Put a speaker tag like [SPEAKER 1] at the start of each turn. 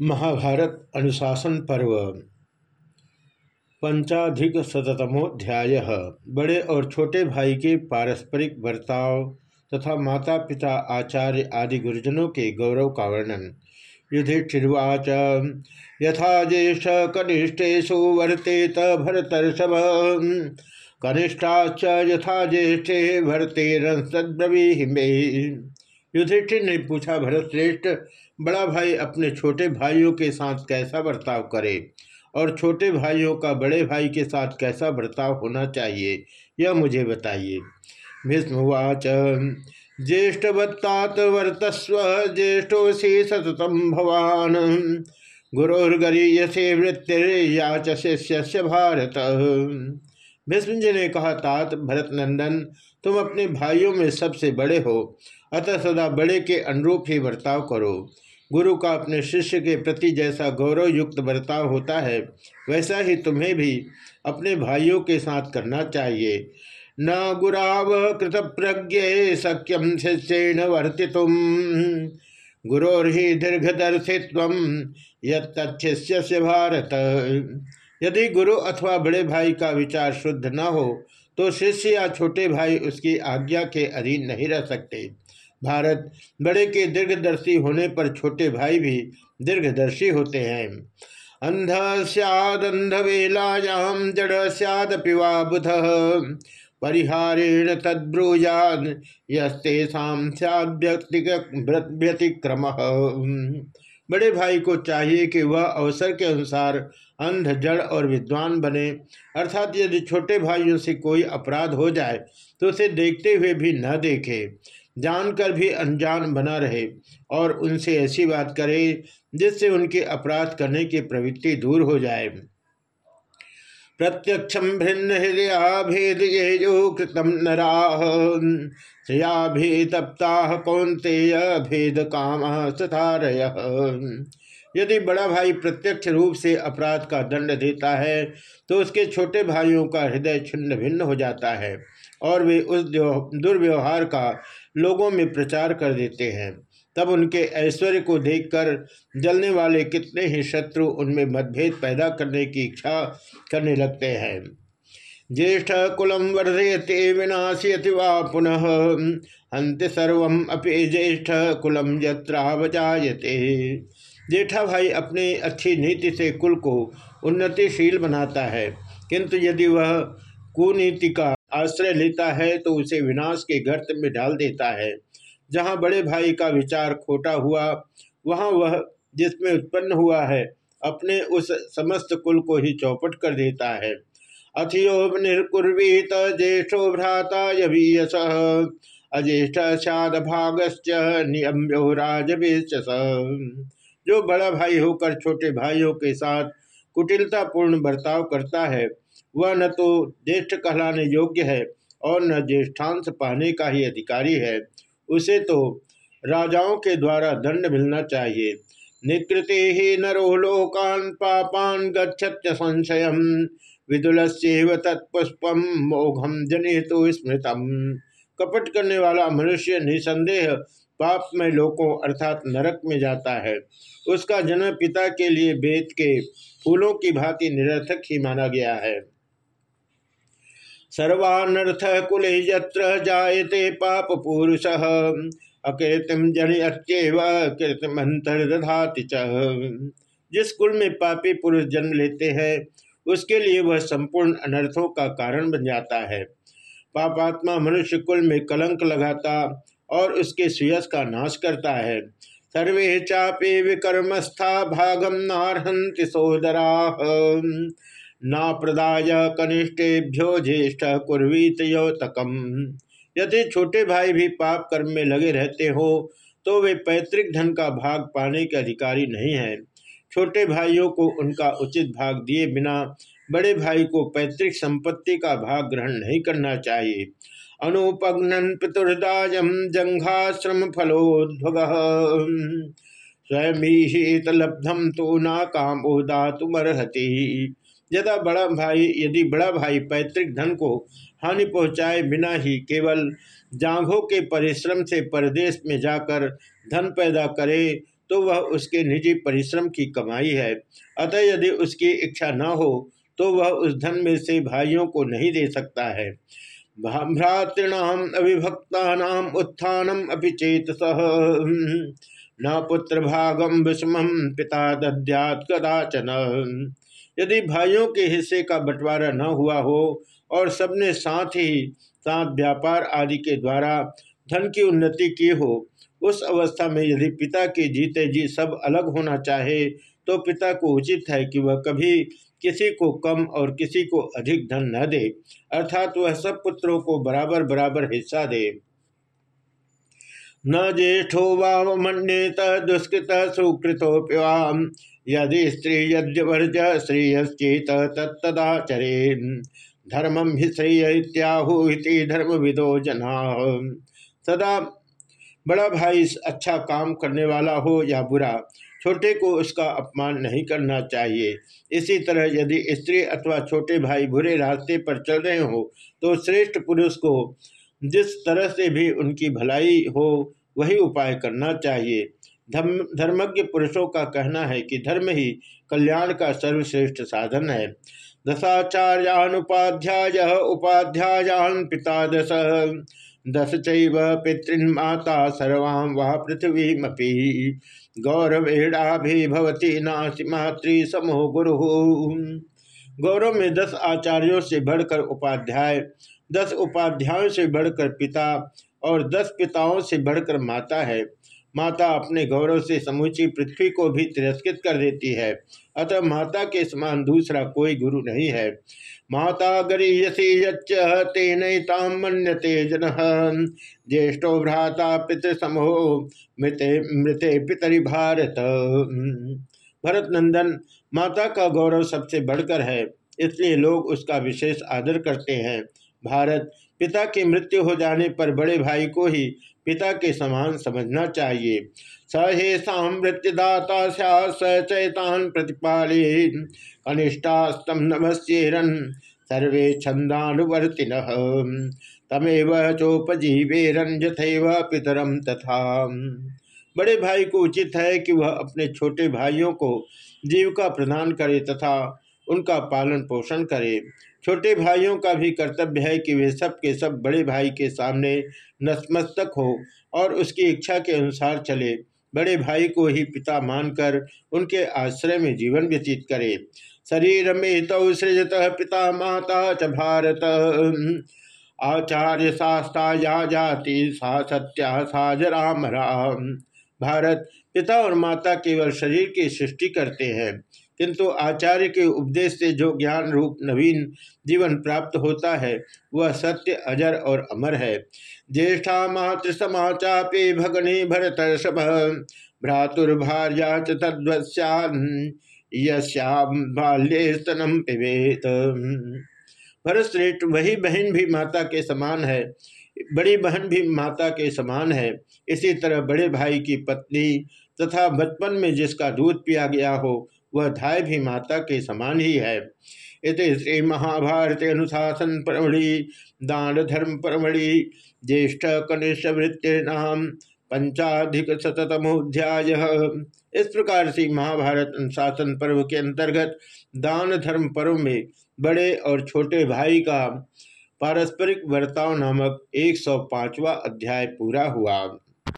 [SPEAKER 1] महाभारत अनुशासन पर्व पंचाधिक शतमोध्याय बड़े और छोटे भाई के पारस्परिक बर्ताव तथा माता पिता आचार्य आदि गुरुजनों के गौरव का वर्णन। युधिष्ठिर्वाच, यथा ज्येष्ठ कनिष्ठेशु वर्तेत भरतर्षभ। कनिष्ठाच यथा ज्येष्ठे भरतेरब्रवी मे युधिष्ठिर ने पूछा, भरत श्रेष्ठ, बड़ा भाई अपने छोटे भाइयों के साथ कैसा बर्ताव करे? और छोटे भाइयों का बड़े भाई के साथ कैसा बर्ताव होना चाहिए, यह मुझे बताइए। भीष्मवाच ज्येष्ठवत्तात वर्तस्व ज्येष्ठोसी सततम भवान। गुरोर्गरीयसे वृत्तिर्याच शिष्य भारत। भीष्म जी ने कहा, तात भरत नंदन तुम अपने भाइयों में सबसे बड़े हो। अतः सदा बड़े के अनुरूप ही बर्ताव करो। गुरु का अपने शिष्य के प्रति जैसा गौरव युक्त बर्ताव होता है, वैसा ही तुम्हें भी अपने भाइयों के साथ करना चाहिए। न गुराव कृत प्रज्ञ सक्यम शिष्येण वर्ति तुम गुरोहि दीर्घदर्शित्व यिष्य भारत। यदि गुरु अथवा बड़े भाई का विचार शुद्ध न हो तो शिष्य या छोटे भाई उसकी आज्ञा के अधीन नहीं रह सकते। भारत बड़े के दीर्घदर्शी होने पर छोटे भाई भी दीर्घदर्शी होते हैं। अंध सैदंध वेलायाम जड़ सैद पिवा बुध, परिहारेण तद्ब्रूयाद यस्तेषाम व्यतिक्रम। बड़े भाई को चाहिए कि वह अवसर के अनुसार अंध, जड़ और विद्वान बने। अर्थात यदि छोटे भाइयों से कोई अपराध हो जाए तो उसे देखते हुए भी न देखे। जानकर भी अनजान बना रहे और उनसे ऐसी बात करे जिससे उनके अपराध करने की प्रवृत्ति दूर हो जाए। प्रत्यक्षम भिन्न हृदया भेद ये जो कृतम नराह तप्ता कौनते भेद काम सथारय यदि बड़ा भाई प्रत्यक्ष रूप से अपराध का दंड देता है तो उसके छोटे भाइयों का हृदय छिन्न भिन्न हो जाता है और वे उस दुर्व्यवहार का लोगों में प्रचार कर देते हैं। तब उनके ऐश्वर्य को देखकर जलने वाले कितने ही शत्रु उनमें मतभेद पैदा करने की इच्छा करने लगते हैं। ज्येष्ठ कुलम वर्धयते विनाशयति वा पुनः अंत सर्व अपि ज्येष्ठ कुलम यत्रावजायते जेठा भाई अपने अच्छी नीति से कुल को उन्नतिशील बनाता है, किंतु यदि वह कुनीति का आश्रय लेता है तो उसे विनाश के गर्त में डाल देता है। जहाँ बड़े भाई का विचार खोटा हुआ, वहाँ वह जिसमें उत्पन्न हुआ है, अपने उस समस्त कुल को ही चौपट कर देता है। अथियो निर्कुर्वीत ज्येष्ठो भ्राता यवीयस, अज्येष्ठ सद भागश्च नियम्यो जो बड़ा भाई होकर छोटे भाइयों के साथ कुटिलतापूर्ण बर्ताव करता है, वह न तो ज्येष्ठ कहलाने योग्य है और न ज्येष्ठांश पाने का ही अधिकारी है। उसे तो राजाओं के द्वारा दंड मिलना चाहिए। निकृति ही नरो लोकान पापान गच्छत्य संशय विदुल तत्पुष्पम मोघम जने तो स्मृतम। कपट करने वाला मनुष्य निसंदेह पाप में लोगों अर्थात नरक में जाता है। उसका जन्म पिता के लिए वेद के फूलों की भांति निरर्थक ही माना गया है। सर्वानर्थ कुले यत्र जायते पाप पुरुष अकीर्तिम जनियत्यव कीर्तिमंतर्दधाति जिस कुल में पापी पुरुष जन्म लेते हैं, उसके लिए वह संपूर्ण अनर्थों का कारण बन जाता है। पापात्मा मनुष्य कुल में कलंक लगाता और उसके सुयस का नाश करता है। सर्वे चापे विकर्मस्था भागम नारहंति सोदरा। न प्रदाय कनिष्ठेभ्यो ज्येष्ठ कुर्वीत योतकम। यदि छोटे भाई भी पाप कर्म में लगे रहते हो तो वे पैतृक धन का भाग पाने के अधिकारी नहीं हैं। छोटे भाइयों को उनका उचित भाग दिए बिना बड़े भाई को पैतृक संपत्ति का भाग ग्रहण नहीं करना चाहिए। अनुपघ्नन पितुर्दाजम जंघाश्रम फलोद्भग स्वयं लब्धम तो ना काम तुमरहती यदा बड़ा भाई, यदि बड़ा भाई पैतृक धन को हानि पहुँचाए बिना ही केवल जांघों के परिश्रम से परदेश में जाकर धन पैदा करे तो वह उसके निजी परिश्रम की कमाई है। अतः यदि उसकी इच्छा न हो तो वह उस धन में से भाइयों को नहीं दे सकता है। भ्रातृणाम अभिभक्ता उत्थानम अभी चेत सह न पुत्र भागम विषम पिता दद्यात कदाचन। यदि भाइयों के हिस्से का बंटवारा न हुआ हो और सबने साथ ही साथ व्यापार आदि के द्वारा धन की उन्नति की हो, उस अवस्था में यदि पिता के जीते जी सब अलग होना चाहे तो पिता को उचित है कि वह कभी किसी को कम और किसी को अधिक धन न दे, अर्थात वह सब पुत्रों को बराबर बराबर हिस्सा दे। न ज्येष्ठो वावमंडेत दुष्कृत सुकृतोप्यवाम यदि स्त्री यद्यवर्ज श्रेयश्चेत तत्तदाचरे धर्मम ही श्रेय इत्याहुति धर्म विदो जना। सदा बड़ा भाई अच्छा काम करने वाला हो या बुरा, छोटे को उसका अपमान नहीं करना चाहिए। इसी तरह यदि स्त्री अथवा छोटे भाई बुरे रास्ते पर चल रहे हो तो श्रेष्ठ पुरुष को जिस तरह से भी उनकी भलाई हो, वही उपाय करना चाहिए। धर्म, धर्मज्ञ पुरुषों का कहना है कि धर्म ही कल्याण का सर्वश्रेष्ठ साधन है। दशाचार्यानुपाध्याय उपाध्यायान पिता दश दस चैव पितृन्माता सर्वां वा पृथ्वीमपि। गौरवेणाभिभवती नासी मातृ समूह गुरु। गौरव में दस आचार्यों से बढ़कर उपाध्याय, दस उपाध्यायों से बढ़कर पिता और दस पिताओं से बढ़कर माता है। माता अपने गौरव से समूची पृथ्वी को भी तिरस्कृत कर देती है। अतः माता के समान दूसरा कोई गुरु नहीं है। माता गरीयसी येन मन्यते जन। ज्येष्ठो भ्राता पितृसमो मृते मृते पितरी भारत। भरत नंदन माता का गौरव सबसे बढ़कर है, इसलिए लोग उसका विशेष आदर करते हैं। भारत पिता की मृत्यु हो जाने पर बड़े भाई को ही पिता के समान समझना चाहिए। सहेषा मृत्युदाता स चैतान प्रतिपाली कनिष्ठास्तम नमस्ेरन सर्वे छंदानुवर्तिन तमेव चोपजीवेरन यथैव पितरम तथा। बड़े भाई को उचित है कि वह अपने छोटे भाइयों को जीविका प्रदान करे तथा उनका पालन पोषण करे। छोटे भाइयों का भी कर्तव्य है कि वे सब के सब बड़े भाई के सामने नतमस्तक हो और उसकी इच्छा के अनुसार चले। बड़े भाई को ही पिता मानकर उनके आश्रय में जीवन व्यतीत करे। शरीर में तो सृजत पिता माता च भारत। आचार्य शास्ता या जाति सा सत्या सा जराम राम। भारत पिता और माता केवल शरीर की सृष्टि करते हैं। किंतु आचार्य के उपदेश से जो ज्ञान रूप नवीन जीवन प्राप्त होता है, वह सत्य, अजर और अमर है। ज्येष्ठा मातृसमाचापे भगनी भरत भ्रातुर्भार्या बाल्ये स्तनम पिबेत। भरत श्रेष्ठ वही बहन भी माता के समान है, बड़ी बहन भी माता के समान है। इसी तरह बड़े भाई की पत्नी तथा बचपन में जिसका दूध पिया गया हो वह धाय भी माता के समान ही है। इत श्री महाभारत अनुशासन परमढ़ि दान धर्म परमढ़ि, ज्येष्ठ कनिष्ठ वृत्ति नाम पंचाधिक शतमोध्याय इस प्रकार से महाभारत अनुशासन पर्व के अंतर्गत दान धर्म पर्व में बड़े और छोटे भाई का पारस्परिक वर्ताव नामक एक सौ अध्याय पूरा हुआ।